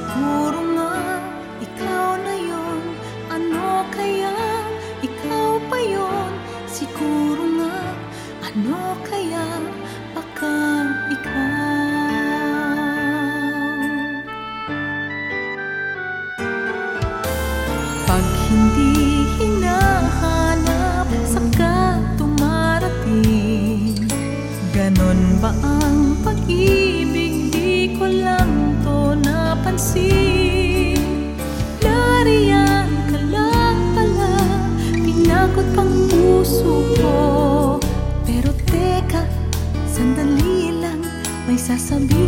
galaw ako'y sasabihin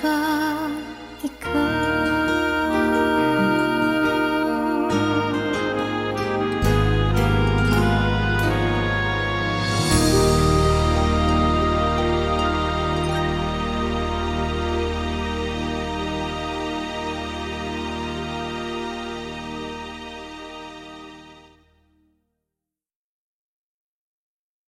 发